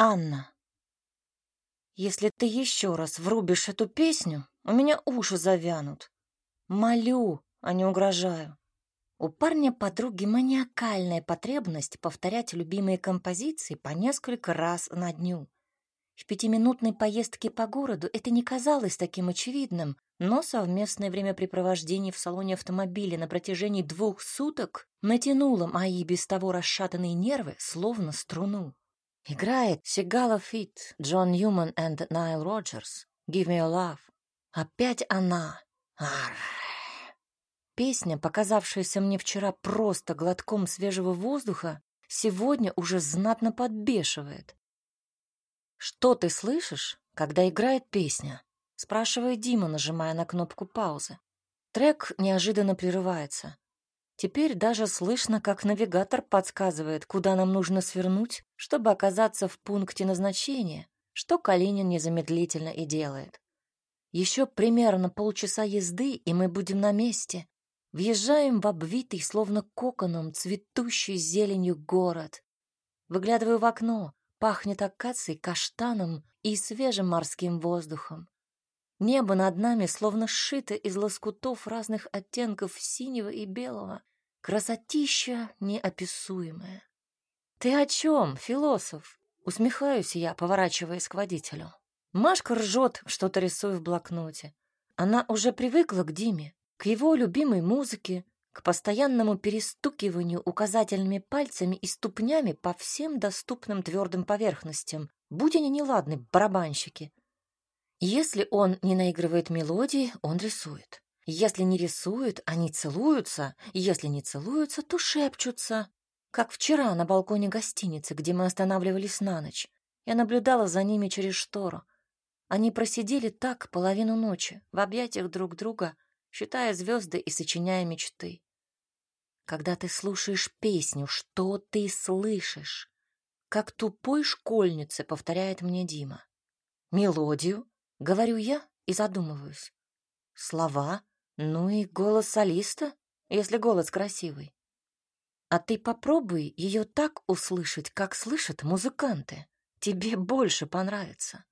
Анна. Если ты еще раз врубишь эту песню, у меня уши завянут. Молю, а не угрожаю. У парня подруги маниакальная потребность повторять любимые композиции по несколько раз на дню. В пятиминутной поездке по городу это не казалось таким очевидным, но совместное времяпрепровождение в салоне автомобиля на протяжении двух суток натянуло мои без того расшатанные нервы, словно струну. Играет Сигала Фит, Джон Ньюман и Найл Роджерс. Give me a love. Опять она. Арр. Песня, показавшаяся мне вчера просто глотком свежего воздуха, сегодня уже знатно подбешивает. «Что ты слышишь, когда играет песня?» — спрашивает Дима, нажимая на кнопку паузы. Трек неожиданно прерывается. Теперь даже слышно, как навигатор подсказывает, куда нам нужно свернуть, чтобы оказаться в пункте назначения, что Калинин незамедлительно и делает. Еще примерно полчаса езды, и мы будем на месте. Въезжаем в обвитый, словно коконом, цветущий зеленью город. Выглядываю в окно, пахнет акацией, каштаном и свежим морским воздухом. Небо над нами словно сшито из лоскутов разных оттенков синего и белого. Красотища неописуемая. «Ты о чем, философ?» Усмехаюсь я, поворачиваясь к водителю. Машка ржет, что-то рисуя в блокноте. Она уже привыкла к Диме, к его любимой музыке, к постоянному перестукиванию указательными пальцами и ступнями по всем доступным твердым поверхностям, будь они неладны, барабанщики. Если он не наигрывает мелодии, он рисует. Если не рисуют, они целуются, если не целуются, то шепчутся. Как вчера на балконе гостиницы, где мы останавливались на ночь. Я наблюдала за ними через штору. Они просидели так половину ночи, в объятиях друг друга, считая звезды и сочиняя мечты. Когда ты слушаешь песню, что ты слышишь? Как тупой школьнице, повторяет мне Дима. Мелодию, говорю я и задумываюсь. Слова, ну и голос солиста, если голос красивый. А ты попробуй ее так услышать, как слышат музыканты. Тебе больше понравится.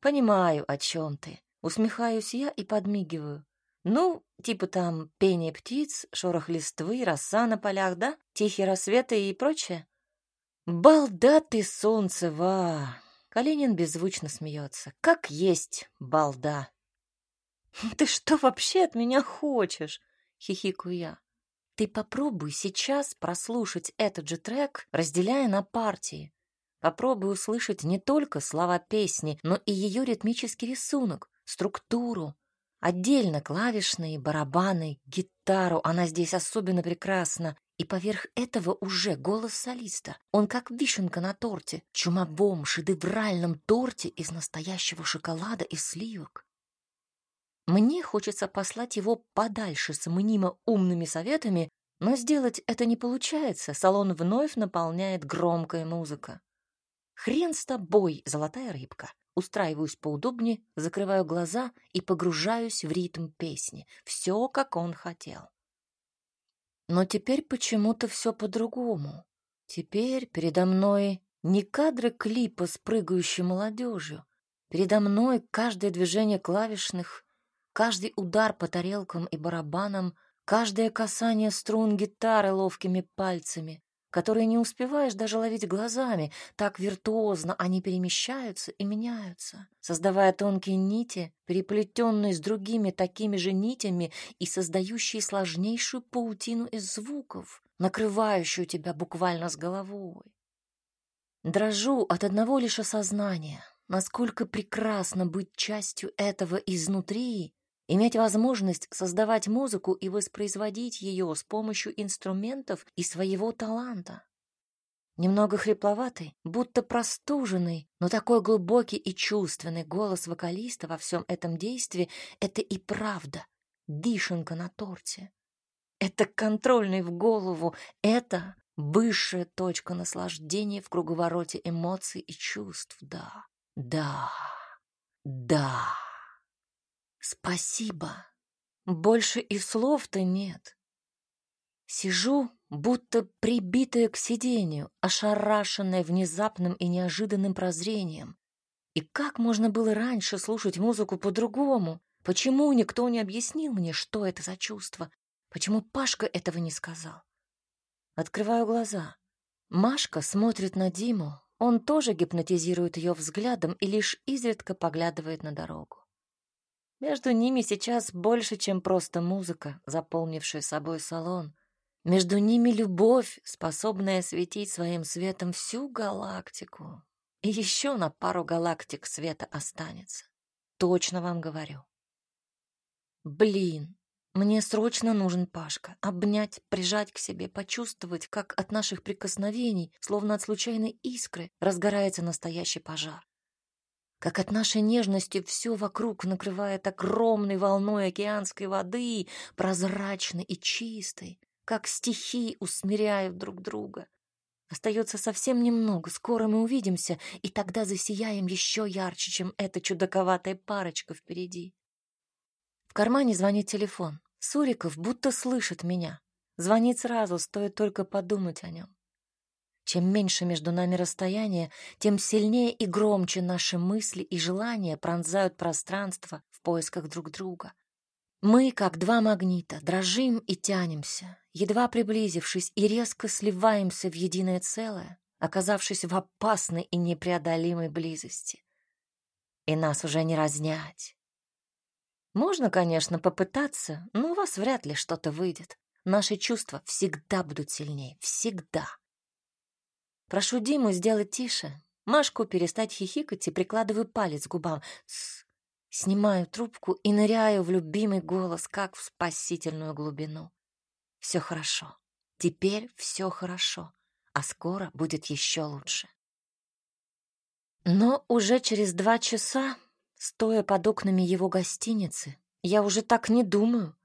Понимаю, о чем ты. Усмехаюсь я и подмигиваю. Ну, типа там пение птиц, шорох листвы, роса на полях, да? Тихие рассветы и прочее. Балда ты, солнцева! Калинин беззвучно смеется. Как есть балда. «Ты что вообще от меня хочешь?» — хихикаю я. «Ты попробуй сейчас прослушать этот же трек, разделяя на партии. Попробуй услышать не только слова песни, но и ее ритмический рисунок, структуру. Отдельно клавишные, барабаны, гитару. Она здесь особенно прекрасна. И поверх этого уже голос солиста. Он как вишенка на торте, чумовом, шедевральном торте из настоящего шоколада и сливок. Мне хочется послать его подальше с мнимо умными советами, но сделать это не получается. Салон вновь наполняет громкая музыка. Хрен с тобой, золотая рыбка. Устраиваюсь поудобнее, закрываю глаза и погружаюсь в ритм песни. Все, как он хотел. Но теперь почему-то все по-другому. Теперь передо мной не кадры клипа с прыгающей молодежью. Передо мной каждое движение клавишных Каждый удар по тарелкам и барабанам, каждое касание струн гитары ловкими пальцами, которые не успеваешь даже ловить глазами, так виртуозно они перемещаются и меняются, создавая тонкие нити, переплетенные с другими такими же нитями и создающие сложнейшую паутину из звуков, накрывающую тебя буквально с головой. Дрожу от одного лишь осознания, насколько прекрасно быть частью этого изнутри Иметь возможность создавать музыку и воспроизводить ее с помощью инструментов и своего таланта. Немного хрипловатый, будто простуженный, но такой глубокий и чувственный голос вокалиста во всем этом действии — это и правда вишенка на торте. Это контрольный в голову, это высшая точка наслаждения в круговороте эмоций и чувств, да, да, да. Спасибо. Больше и слов-то нет. Сижу, будто прибитая к сиденью, ошарашенная внезапным и неожиданным прозрением. И как можно было раньше слушать музыку по-другому? Почему никто не объяснил мне, что это за чувство? Почему Пашка этого не сказал? Открываю глаза. Машка смотрит на Диму. Он тоже гипнотизирует ее взглядом и лишь изредка поглядывает на дорогу. Между ними сейчас больше, чем просто музыка, заполнившая собой салон. Между ними любовь, способная осветить своим светом всю галактику. И еще на пару галактик света останется. Точно вам говорю. Блин, мне срочно нужен Пашка. Обнять, прижать к себе, почувствовать, как от наших прикосновений, словно от случайной искры, разгорается настоящий пожар. Как от нашей нежности все вокруг накрывает огромной волной океанской воды, прозрачной и чистой, как стихии усмиряют друг друга. Остается совсем немного, скоро мы увидимся, и тогда засияем еще ярче, чем эта чудаковатая парочка впереди. В кармане звонит телефон. Суриков будто слышит меня. Звонит сразу, стоит только подумать о нем. Чем меньше между нами расстояние, тем сильнее и громче наши мысли и желания пронзают пространство в поисках друг друга. Мы, как два магнита, дрожим и тянемся, едва приблизившись и резко сливаемся в единое целое, оказавшись в опасной и непреодолимой близости. И нас уже не разнять. Можно, конечно, попытаться, но у вас вряд ли что-то выйдет. Наши чувства всегда будут сильнее, всегда. Прошу Диму сделать тише, Машку перестать хихикать и прикладываю палец к губам. Тс, Снимаю трубку и ныряю в любимый голос, как в спасительную глубину. Все хорошо. Теперь все хорошо. А скоро будет еще лучше. Но уже через два часа, стоя под окнами его гостиницы, я уже так не думаю.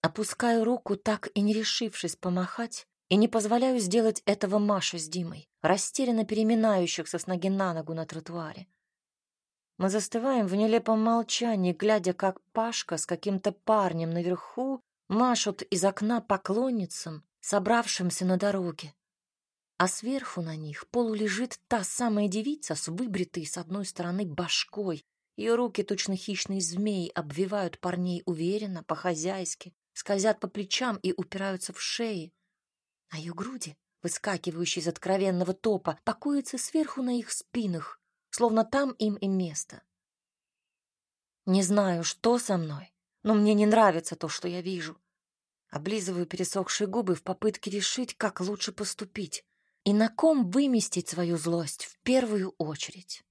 Опускаю руку, так и не решившись помахать, и не позволяю сделать этого Маше с Димой, растерянно переминающихся с ноги на ногу на тротуаре. Мы застываем в нелепом молчании, глядя, как Пашка с каким-то парнем наверху машут из окна поклонницам, собравшимся на дороге. А сверху на них полулежит та самая девица с выбритой с одной стороны башкой. Ее руки, точно хищные змеи, обвивают парней уверенно, по-хозяйски, скользят по плечам и упираются в шеи. А ее груди, выскакивающие из откровенного топа, покоятся сверху на их спинах, словно там им и место. Не знаю, что со мной, но мне не нравится то, что я вижу. Облизываю пересохшие губы в попытке решить, как лучше поступить и на ком выместить свою злость в первую очередь.